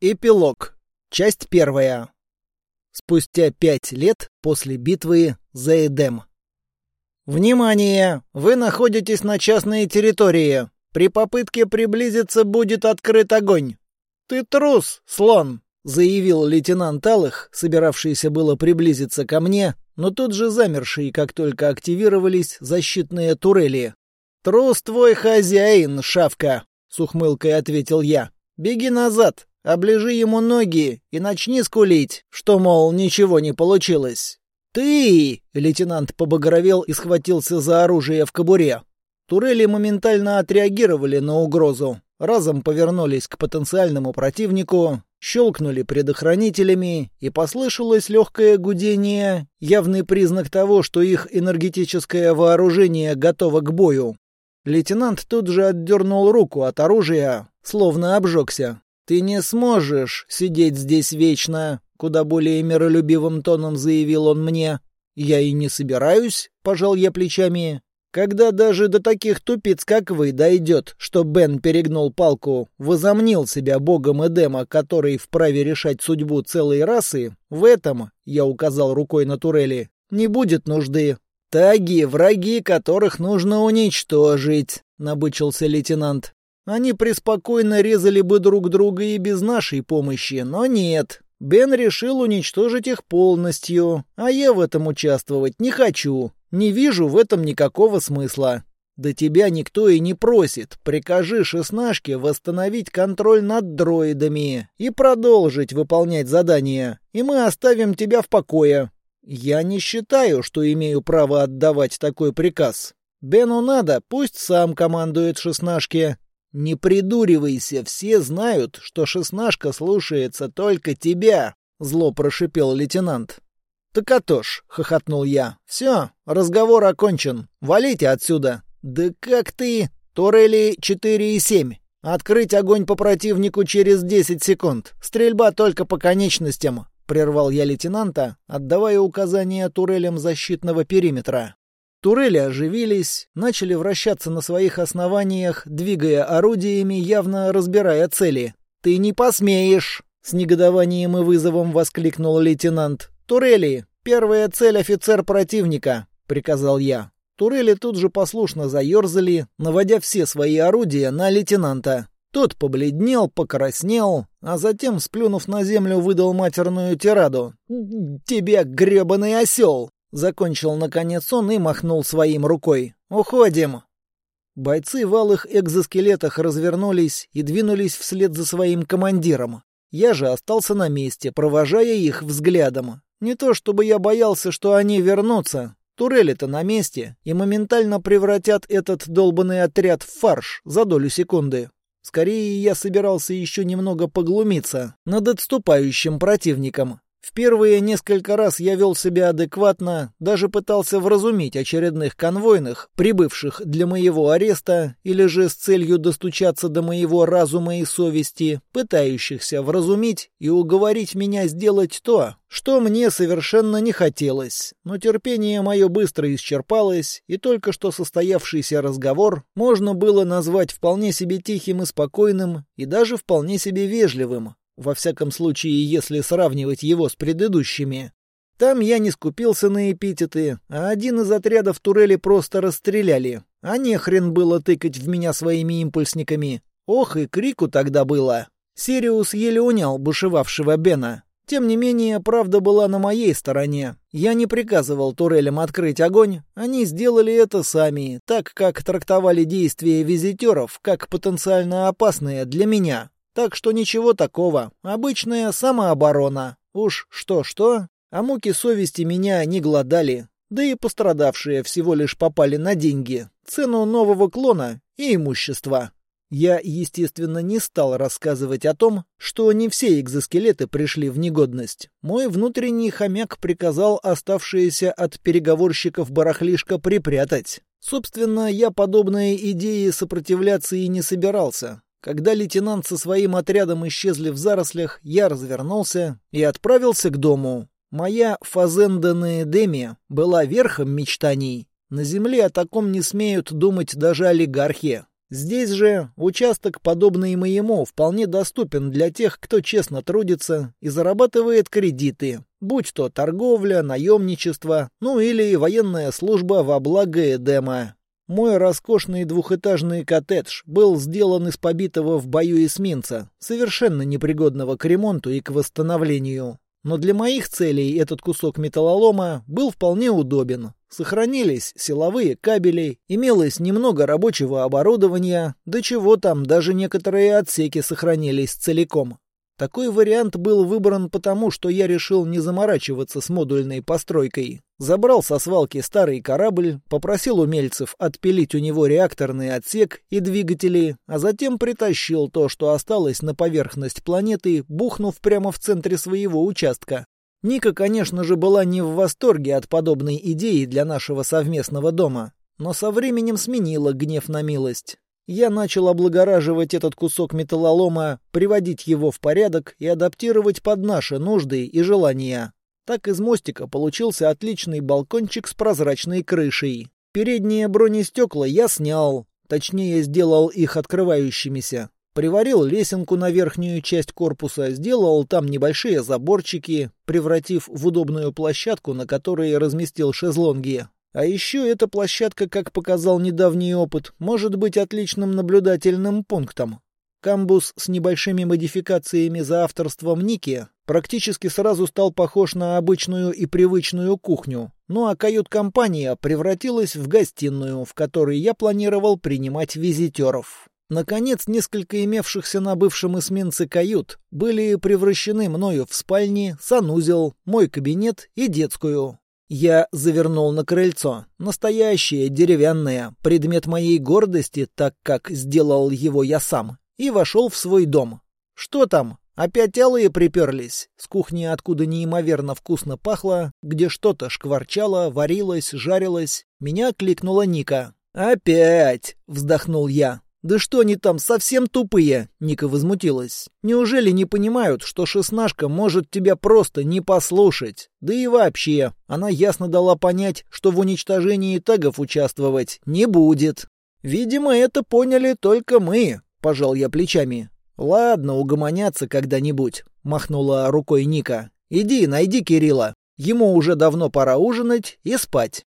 Эпилог. Часть первая. Спустя пять лет после битвы за Эдем. Внимание! Вы находитесь на частной территории. При попытке приблизиться будет открыт огонь. Ты трус, слон, заявил лейтенант Алых, собиравшийся было приблизиться ко мне, но тут же замерший, как только активировались защитные турели. Трус твой хозяин, шавка, с ухмылкой ответил я. Беги назад, Оближи ему ноги и начни скулить, что, мол, ничего не получилось. «Ты!» — лейтенант побагровел и схватился за оружие в кобуре. Турели моментально отреагировали на угрозу, разом повернулись к потенциальному противнику, щелкнули предохранителями, и послышалось легкое гудение, явный признак того, что их энергетическое вооружение готово к бою. Лейтенант тут же отдернул руку от оружия, словно обжегся. «Ты не сможешь сидеть здесь вечно», — куда более миролюбивым тоном заявил он мне. «Я и не собираюсь», — пожал я плечами. «Когда даже до таких тупиц, как вы, дойдет, что Бен перегнул палку, возомнил себя богом Эдема, который вправе решать судьбу целой расы, в этом, — я указал рукой на турели, — не будет нужды. Таги — враги, которых нужно уничтожить», — набычился лейтенант. Они преспокойно резали бы друг друга и без нашей помощи, но нет. Бен решил уничтожить их полностью, а я в этом участвовать не хочу. Не вижу в этом никакого смысла. Да тебя никто и не просит. Прикажи шестнашке восстановить контроль над дроидами и продолжить выполнять задания, и мы оставим тебя в покое. Я не считаю, что имею право отдавать такой приказ. Бену надо, пусть сам командует шестнашке. «Не придуривайся, все знают, что шестнашка слушается только тебя», — зло прошипел лейтенант. «Так а то ж», — хохотнул я. «Все, разговор окончен. Валите отсюда». «Да как ты...» «Турели 4 и 7. Открыть огонь по противнику через 10 секунд. Стрельба только по конечностям», — прервал я лейтенанта, отдавая указания турелям защитного периметра. Турели оживились, начали вращаться на своих основаниях, двигая орудиями, явно разбирая цели. «Ты не посмеешь!» — с негодованием и вызовом воскликнул лейтенант. «Турели! Первая цель офицер противника!» — приказал я. Турели тут же послушно заерзали, наводя все свои орудия на лейтенанта. Тот побледнел, покраснел, а затем, сплюнув на землю, выдал матерную тираду. «Тебе, гребаный осел!» Закончил наконец он и махнул своим рукой. «Уходим!» Бойцы в алых экзоскелетах развернулись и двинулись вслед за своим командиром. Я же остался на месте, провожая их взглядом. Не то чтобы я боялся, что они вернутся. Турели-то на месте и моментально превратят этот долбанный отряд в фарш за долю секунды. Скорее, я собирался еще немного поглумиться над отступающим противником. В первые несколько раз я вел себя адекватно, даже пытался вразумить очередных конвойных, прибывших для моего ареста, или же с целью достучаться до моего разума и совести, пытающихся вразумить и уговорить меня сделать то, что мне совершенно не хотелось. Но терпение мое быстро исчерпалось, и только что состоявшийся разговор можно было назвать вполне себе тихим и спокойным, и даже вполне себе вежливым. Во всяком случае, если сравнивать его с предыдущими. Там я не скупился на эпитеты, а один из отрядов турели просто расстреляли. А не хрен было тыкать в меня своими импульсниками. Ох, и крику тогда было. Сириус еле унял бушевавшего Бена. Тем не менее, правда была на моей стороне. Я не приказывал турелям открыть огонь, они сделали это сами, так как трактовали действия визитеров как потенциально опасные для меня. Так что ничего такого. Обычная самооборона. Уж что-что, а муки совести меня не гладали. Да и пострадавшие всего лишь попали на деньги, цену нового клона и имущества. Я, естественно, не стал рассказывать о том, что не все экзоскелеты пришли в негодность. Мой внутренний хомяк приказал оставшиеся от переговорщиков барахлишко припрятать. Собственно, я подобные идеи сопротивляться и не собирался. Когда лейтенант со своим отрядом исчезли в зарослях, я развернулся и отправился к дому. Моя фазенда на была верхом мечтаний. На земле о таком не смеют думать даже олигархи. Здесь же участок, подобный моему, вполне доступен для тех, кто честно трудится и зарабатывает кредиты, будь то торговля, наемничество, ну или военная служба во благо Эдема. Мой роскошный двухэтажный коттедж был сделан из побитого в бою эсминца, совершенно непригодного к ремонту и к восстановлению. Но для моих целей этот кусок металлолома был вполне удобен. Сохранились силовые кабели, имелось немного рабочего оборудования, до чего там даже некоторые отсеки сохранились целиком. Такой вариант был выбран потому, что я решил не заморачиваться с модульной постройкой. Забрал со свалки старый корабль, попросил умельцев отпилить у него реакторный отсек и двигатели, а затем притащил то, что осталось на поверхность планеты, бухнув прямо в центре своего участка. Ника, конечно же, была не в восторге от подобной идеи для нашего совместного дома, но со временем сменила гнев на милость я начал облагораживать этот кусок металлолома, приводить его в порядок и адаптировать под наши нужды и желания. Так из мостика получился отличный балкончик с прозрачной крышей. Передние бронестекла я снял, точнее сделал их открывающимися. Приварил лесенку на верхнюю часть корпуса, сделал там небольшие заборчики, превратив в удобную площадку, на которой разместил шезлонги. А еще эта площадка, как показал недавний опыт, может быть отличным наблюдательным пунктом. Камбус с небольшими модификациями за авторством Ники практически сразу стал похож на обычную и привычную кухню, ну а кают-компания превратилась в гостиную, в которой я планировал принимать визитеров. Наконец, несколько имевшихся на бывшем эсминце кают были превращены мною в спальни, санузел, мой кабинет и детскую. Я завернул на крыльцо. Настоящее, деревянное, предмет моей гордости, так как сделал его я сам. И вошел в свой дом. Что там? Опять алые приперлись. С кухни, откуда неимоверно вкусно пахло, где что-то шкварчало, варилось, жарилось. Меня кликнула Ника. «Опять!» — вздохнул я. «Да что они там, совсем тупые?» — Ника возмутилась. «Неужели не понимают, что шестнашка может тебя просто не послушать? Да и вообще, она ясно дала понять, что в уничтожении тагов участвовать не будет. Видимо, это поняли только мы», — пожал я плечами. «Ладно, угомонятся когда-нибудь», — махнула рукой Ника. «Иди, найди Кирилла. Ему уже давно пора ужинать и спать».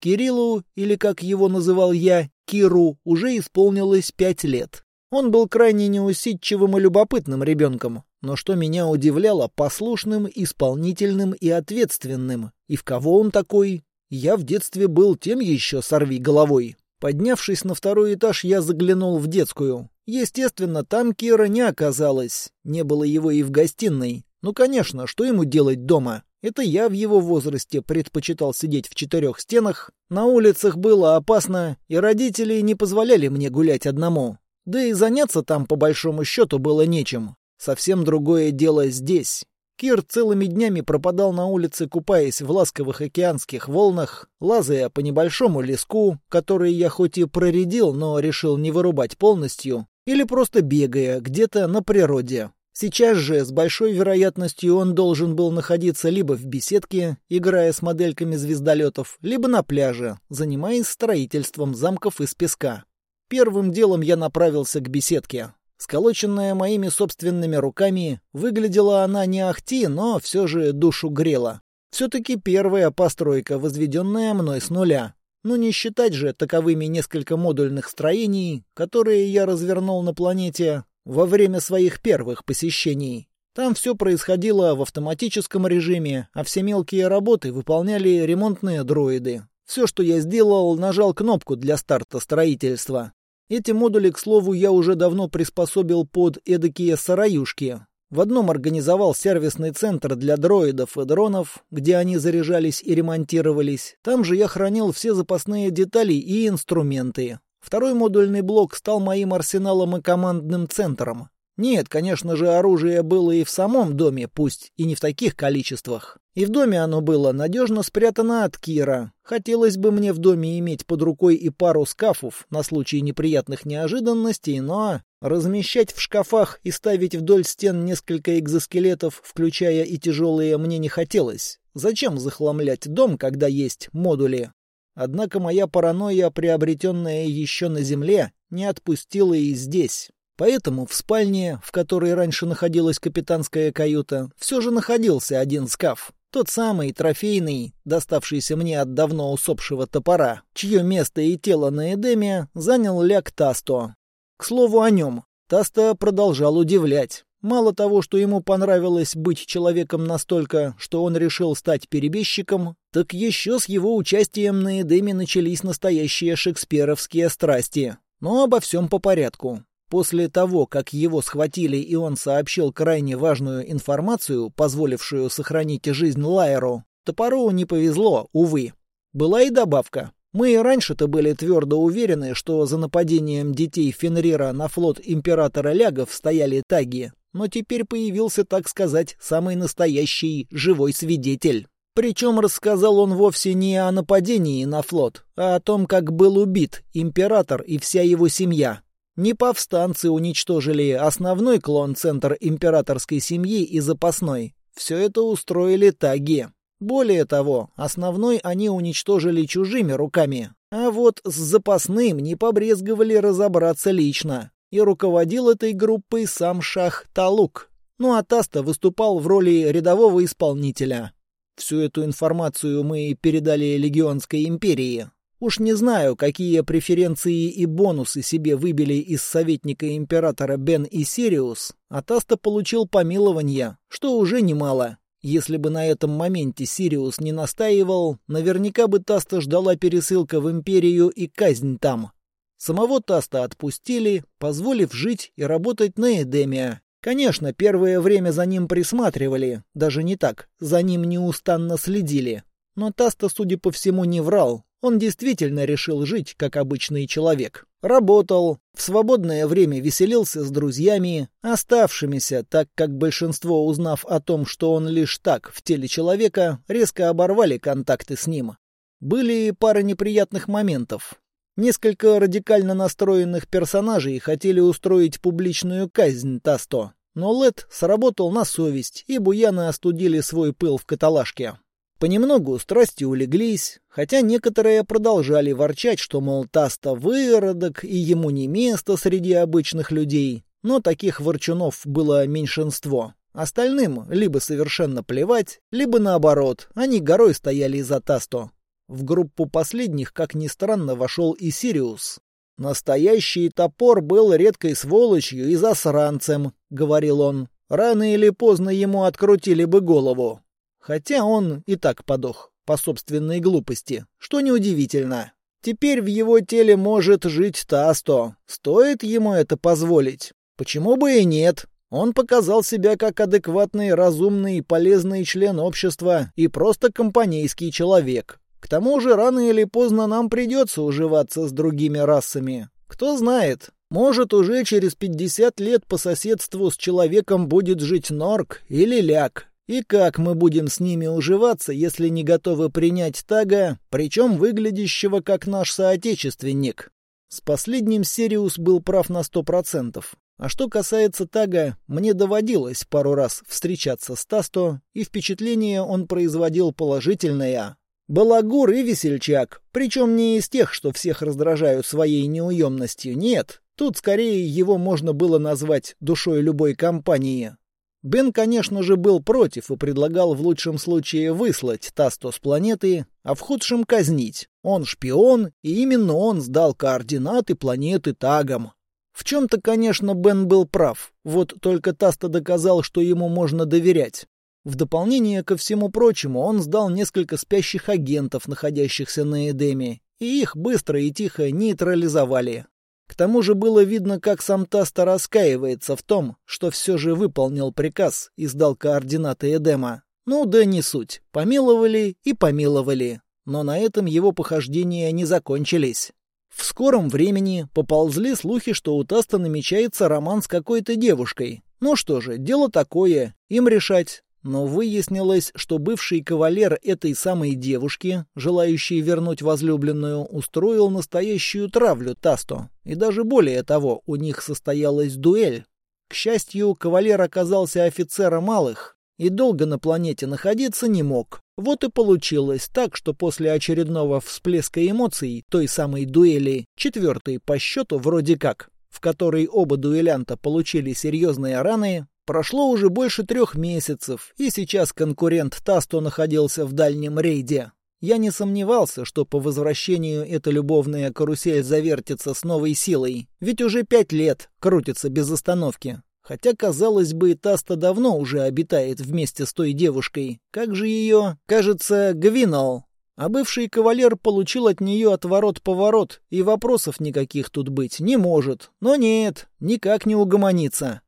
Кириллу, или как его называл я, Киру, уже исполнилось пять лет. Он был крайне неусидчивым и любопытным ребенком, но что меня удивляло, послушным, исполнительным и ответственным. И в кого он такой? Я в детстве был тем еще сорви головой. Поднявшись на второй этаж, я заглянул в детскую. Естественно, там Кира не оказалось. Не было его и в гостиной. Ну, конечно, что ему делать дома? Это я в его возрасте предпочитал сидеть в четырех стенах, на улицах было опасно, и родители не позволяли мне гулять одному. Да и заняться там, по большому счету, было нечем. Совсем другое дело здесь. Кир целыми днями пропадал на улице, купаясь в ласковых океанских волнах, лазая по небольшому леску, который я хоть и проредил, но решил не вырубать полностью, или просто бегая где-то на природе. Сейчас же, с большой вероятностью, он должен был находиться либо в беседке, играя с модельками звездолетов, либо на пляже, занимаясь строительством замков из песка. Первым делом я направился к беседке. Сколоченная моими собственными руками, выглядела она не ахти, но все же душу грела. Все-таки первая постройка, возведенная мной с нуля. Ну не считать же таковыми несколько модульных строений, которые я развернул на планете, во время своих первых посещений. Там все происходило в автоматическом режиме, а все мелкие работы выполняли ремонтные дроиды. Все, что я сделал, нажал кнопку для старта строительства. Эти модули, к слову, я уже давно приспособил под эдакие сараюшки. В одном организовал сервисный центр для дроидов и дронов, где они заряжались и ремонтировались. Там же я хранил все запасные детали и инструменты. Второй модульный блок стал моим арсеналом и командным центром. Нет, конечно же, оружие было и в самом доме, пусть и не в таких количествах. И в доме оно было надежно спрятано от Кира. Хотелось бы мне в доме иметь под рукой и пару скафов на случай неприятных неожиданностей, но размещать в шкафах и ставить вдоль стен несколько экзоскелетов, включая и тяжелые, мне не хотелось. Зачем захламлять дом, когда есть модули? Однако моя паранойя, приобретенная еще на земле, не отпустила и здесь. Поэтому в спальне, в которой раньше находилась капитанская каюта, все же находился один скаф. Тот самый, трофейный, доставшийся мне от давно усопшего топора, чье место и тело на Эдеме занял Ляк Тасто. К слову о нем, Таста продолжал удивлять. Мало того, что ему понравилось быть человеком настолько, что он решил стать перебежчиком, так еще с его участием на Эдеме начались настоящие шекспировские страсти. Но обо всем по порядку. После того, как его схватили и он сообщил крайне важную информацию, позволившую сохранить жизнь Лайеру, топору не повезло, увы. Была и добавка. Мы и раньше-то были твердо уверены, что за нападением детей Фенрира на флот императора Лягов стояли таги, но теперь появился, так сказать, самый настоящий живой свидетель. Причем рассказал он вовсе не о нападении на флот, а о том, как был убит император и вся его семья. Не повстанцы уничтожили основной клон-центр императорской семьи и запасной. Все это устроили таги. Более того, основной они уничтожили чужими руками. А вот с запасным не побрезговали разобраться лично. И руководил этой группой сам Шах Талук. Ну а Таста выступал в роли рядового исполнителя. Всю эту информацию мы передали Легионской империи. Уж не знаю, какие преференции и бонусы себе выбили из советника императора Бен и Сириус, а Таста получил помилование, что уже немало. Если бы на этом моменте Сириус не настаивал, наверняка бы Таста ждала пересылка в империю и казнь там. Самого Таста отпустили, позволив жить и работать на Эдемия. Конечно, первое время за ним присматривали, даже не так, за ним неустанно следили. Но Таста, судя по всему, не врал, он действительно решил жить, как обычный человек. Работал, в свободное время веселился с друзьями, оставшимися, так как большинство, узнав о том, что он лишь так в теле человека, резко оборвали контакты с ним. Были пара неприятных моментов. Несколько радикально настроенных персонажей хотели устроить публичную казнь Тасто, но Лед сработал на совесть, и буяны остудили свой пыл в каталажке. Понемногу страсти улеглись, хотя некоторые продолжали ворчать, что, мол, Таста выродок, и ему не место среди обычных людей. Но таких ворчунов было меньшинство. Остальным либо совершенно плевать, либо наоборот, они горой стояли за Тасто. В группу последних, как ни странно, вошел и Сириус. «Настоящий топор был редкой сволочью и засранцем», — говорил он. «Рано или поздно ему открутили бы голову. Хотя он и так подох по собственной глупости, что неудивительно. Теперь в его теле может жить Тасто. Стоит ему это позволить? Почему бы и нет? Он показал себя как адекватный, разумный и полезный член общества и просто компанейский человек. К тому же рано или поздно нам придется уживаться с другими расами. Кто знает, может уже через 50 лет по соседству с человеком будет жить Норк или Ляк, и как мы будем с ними уживаться, если не готовы принять Тага, причем выглядящего как наш соотечественник? С последним Сириус был прав на сто процентов. А что касается Тага, мне доводилось пару раз встречаться с Тасто, и впечатление он производил положительное. Балагур и весельчак, причем не из тех, что всех раздражают своей неуемностью, нет. Тут скорее его можно было назвать душой любой компании. Бен, конечно же, был против и предлагал в лучшем случае выслать Тасто с планеты, а в худшем казнить. Он шпион, и именно он сдал координаты планеты Тагом. В чем-то, конечно, Бен был прав, вот только Таста доказал, что ему можно доверять. В дополнение ко всему прочему, он сдал несколько спящих агентов, находящихся на Эдеме, и их быстро и тихо нейтрализовали. К тому же было видно, как сам Таста раскаивается в том, что все же выполнил приказ и сдал координаты Эдема. Ну да не суть. Помиловали и помиловали. Но на этом его похождения не закончились. В скором времени поползли слухи, что у Таста намечается роман с какой-то девушкой. Ну что же, дело такое, им решать. Но выяснилось, что бывший кавалер этой самой девушки, желающий вернуть возлюбленную, устроил настоящую травлю Тасто. И даже более того, у них состоялась дуэль. К счастью, кавалер оказался офицером малых и долго на планете находиться не мог. Вот и получилось так, что после очередного всплеска эмоций, той самой дуэли, четвертой по счету вроде как, в которой оба дуэлянта получили серьезные раны, прошло уже больше трех месяцев, и сейчас конкурент Тасто находился в дальнем рейде. Я не сомневался, что по возвращению эта любовная карусель завертится с новой силой, ведь уже пять лет крутится без остановки. Хотя, казалось бы, Таста давно уже обитает вместе с той девушкой. Как же ее? Кажется, Гвинал. А бывший кавалер получил от нее отворот-поворот, и вопросов никаких тут быть не может. Но нет, никак не угомонится.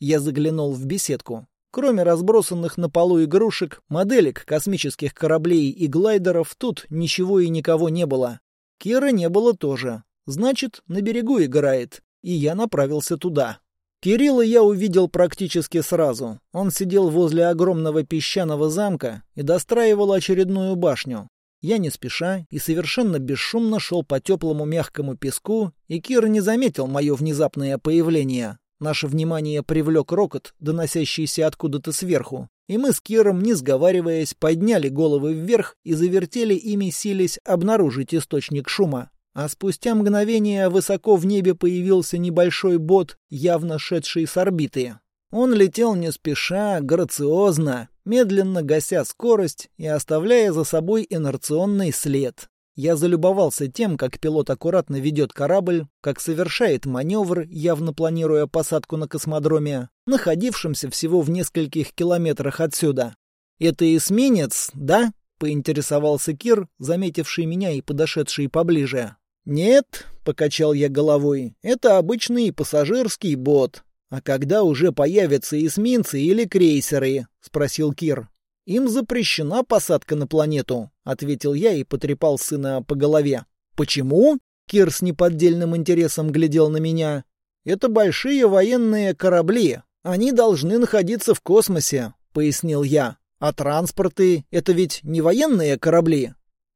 Я заглянул в беседку. Кроме разбросанных на полу игрушек, моделек космических кораблей и глайдеров, тут ничего и никого не было. Кира не было тоже. Значит, на берегу играет. И я направился туда. Кирилла я увидел практически сразу. Он сидел возле огромного песчаного замка и достраивал очередную башню. Я не спеша и совершенно бесшумно шел по теплому мягкому песку, и Кир не заметил мое внезапное появление. Наше внимание привлек рокот, доносящийся откуда-то сверху, и мы с Киром, не сговариваясь, подняли головы вверх и завертели ими, сились обнаружить источник шума. А спустя мгновение высоко в небе появился небольшой бот, явно шедший с орбиты. Он летел не спеша, грациозно, медленно гася скорость и оставляя за собой инерционный след. Я залюбовался тем, как пилот аккуратно ведет корабль, как совершает маневр, явно планируя посадку на космодроме, находившемся всего в нескольких километрах отсюда. «Это эсминец, да?» — поинтересовался Кир, заметивший меня и подошедший поближе. «Нет», — покачал я головой, — «это обычный пассажирский бот». «А когда уже появятся эсминцы или крейсеры?» — спросил Кир. «Им запрещена посадка на планету», — ответил я и потрепал сына по голове. «Почему?» — Кир с неподдельным интересом глядел на меня. «Это большие военные корабли. Они должны находиться в космосе», — пояснил я. «А транспорты — это ведь не военные корабли?»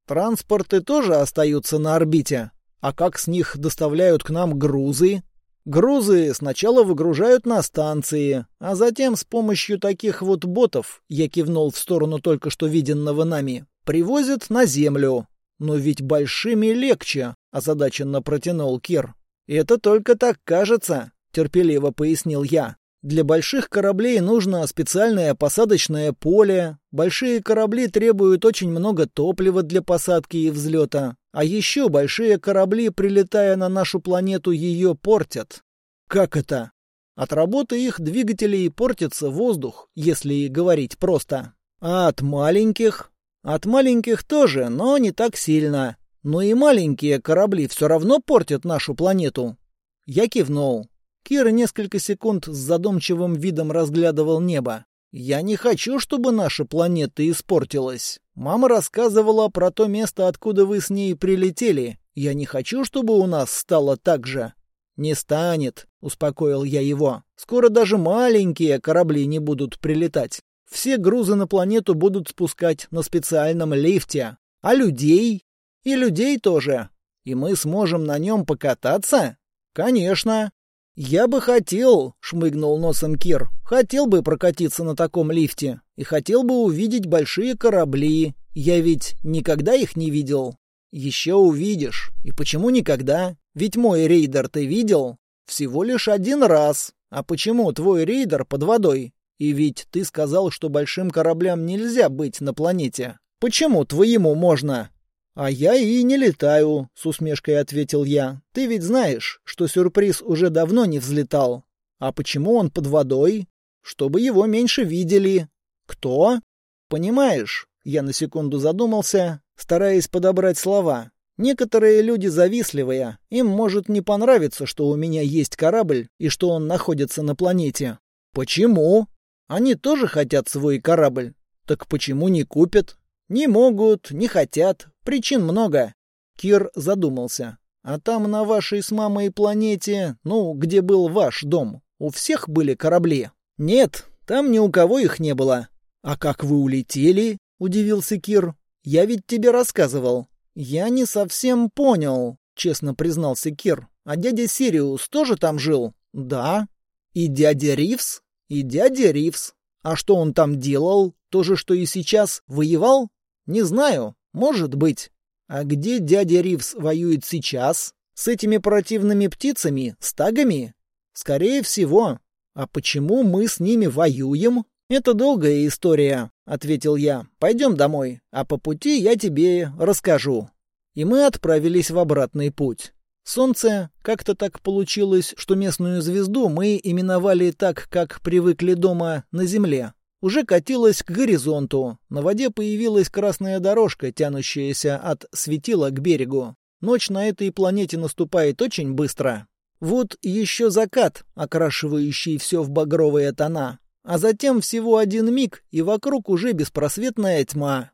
«Транспорты тоже остаются на орбите», а как с них доставляют к нам грузы? Грузы сначала выгружают на станции, а затем с помощью таких вот ботов, я кивнул в сторону только что виденного нами, привозят на землю. Но ведь большими легче, озадаченно протянул Кир. Это только так кажется, терпеливо пояснил я. Для больших кораблей нужно специальное посадочное поле. Большие корабли требуют очень много топлива для посадки и взлета. А еще большие корабли, прилетая на нашу планету, ее портят. Как это? От работы их двигателей портится воздух, если говорить просто. А от маленьких? От маленьких тоже, но не так сильно. Но и маленькие корабли все равно портят нашу планету. Я кивнул. Кира несколько секунд с задумчивым видом разглядывал небо. «Я не хочу, чтобы наша планета испортилась. Мама рассказывала про то место, откуда вы с ней прилетели. Я не хочу, чтобы у нас стало так же». «Не станет», — успокоил я его. «Скоро даже маленькие корабли не будут прилетать. Все грузы на планету будут спускать на специальном лифте. А людей? И людей тоже. И мы сможем на нем покататься? Конечно. «Я бы хотел», — шмыгнул носом Кир, — «хотел бы прокатиться на таком лифте и хотел бы увидеть большие корабли. Я ведь никогда их не видел». «Еще увидишь. И почему никогда? Ведь мой рейдер ты видел? Всего лишь один раз. А почему твой рейдер под водой? И ведь ты сказал, что большим кораблям нельзя быть на планете. Почему твоему можно?» «А я и не летаю», — с усмешкой ответил я. «Ты ведь знаешь, что сюрприз уже давно не взлетал. А почему он под водой? Чтобы его меньше видели». «Кто?» «Понимаешь?» Я на секунду задумался, стараясь подобрать слова. Некоторые люди завистливые, им может не понравиться, что у меня есть корабль и что он находится на планете. Почему? Они тоже хотят свой корабль. Так почему не купят? Не могут, не хотят, причин много. Кир задумался. А там на вашей с мамой планете, ну, где был ваш дом, у всех были корабли? Нет, там ни у кого их не было. А как вы улетели? Удивился Кир. Я ведь тебе рассказывал. Я не совсем понял, честно признался Кир. А дядя Сириус тоже там жил? Да. И дядя Ривс? И дядя Ривс. А что он там делал? То же, что и сейчас? Воевал? Не знаю. Может быть. А где дядя Ривз воюет сейчас? С этими противными птицами? Стагами? Скорее всего. А почему мы с ними воюем? Это долгая история, ответил я. Пойдем домой, а по пути я тебе расскажу. И мы отправились в обратный путь. Солнце, как-то так получилось, что местную звезду мы именовали так, как привыкли дома на Земле. Уже катилась к горизонту. На воде появилась красная дорожка, тянущаяся от светила к берегу. Ночь на этой планете наступает очень быстро. Вот еще закат, окрашивающий все в багровые тона. А затем всего один миг, и вокруг уже беспросветная тьма.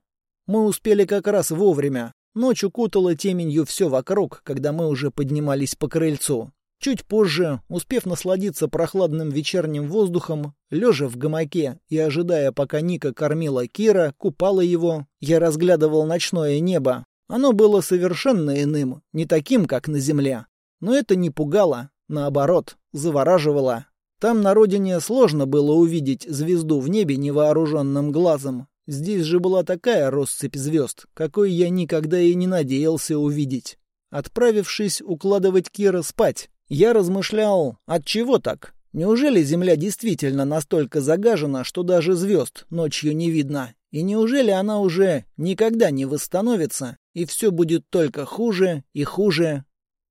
Мы успели как раз вовремя. Ночь укутала теменью все вокруг, когда мы уже поднимались по крыльцу. Чуть позже, успев насладиться прохладным вечерним воздухом, лежа в гамаке и ожидая, пока Ника кормила Кира, купала его, я разглядывал ночное небо. Оно было совершенно иным, не таким, как на земле. Но это не пугало, наоборот, завораживало. Там на родине сложно было увидеть звезду в небе невооруженным глазом, Здесь же была такая россыпь звезд, какой я никогда и не надеялся увидеть. Отправившись укладывать Кира спать, я размышлял, от чего так? Неужели Земля действительно настолько загажена, что даже звезд ночью не видно? И неужели она уже никогда не восстановится, и все будет только хуже и хуже?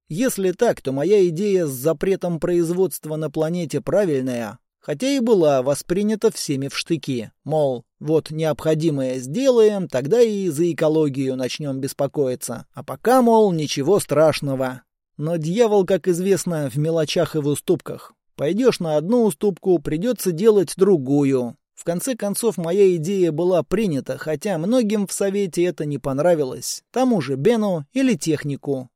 Если так, то моя идея с запретом производства на планете правильная, хотя и была воспринята всеми в штыки. Мол, вот необходимое сделаем, тогда и за экологию начнем беспокоиться. А пока, мол, ничего страшного. Но дьявол, как известно, в мелочах и в уступках. Пойдешь на одну уступку, придется делать другую. В конце концов, моя идея была принята, хотя многим в Совете это не понравилось. Тому же Бену или технику.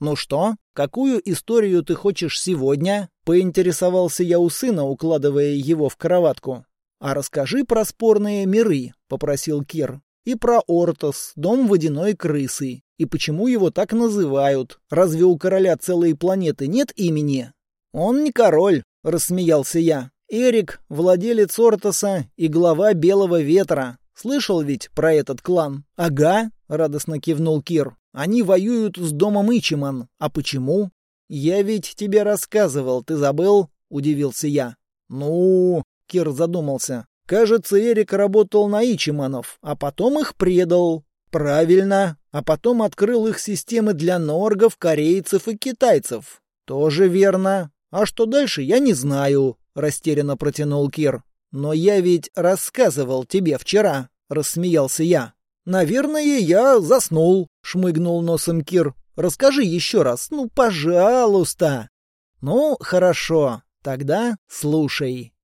«Ну что, какую историю ты хочешь сегодня?» — поинтересовался я у сына, укладывая его в кроватку. «А расскажи про спорные миры», — попросил Кир. «И про Ортос, дом водяной крысы. И почему его так называют? Разве у короля целой планеты нет имени?» «Он не король», — рассмеялся я. «Эрик — владелец Ортоса и глава Белого Ветра. Слышал ведь про этот клан?» «Ага», — радостно кивнул Кир. Они воюют с домом Ичиман. А почему? Я ведь тебе рассказывал, ты забыл? Удивился я. Ну, Кир задумался. Кажется, Эрик работал на Ичиманов, а потом их предал. Правильно. А потом открыл их системы для норгов, корейцев и китайцев. Тоже верно. А что дальше, я не знаю, растерянно протянул Кир. Но я ведь рассказывал тебе вчера, рассмеялся я. Наверное, я заснул, шмыгнул носом Кир. Расскажи еще раз, ну, пожалуйста. Ну, хорошо. Тогда слушай.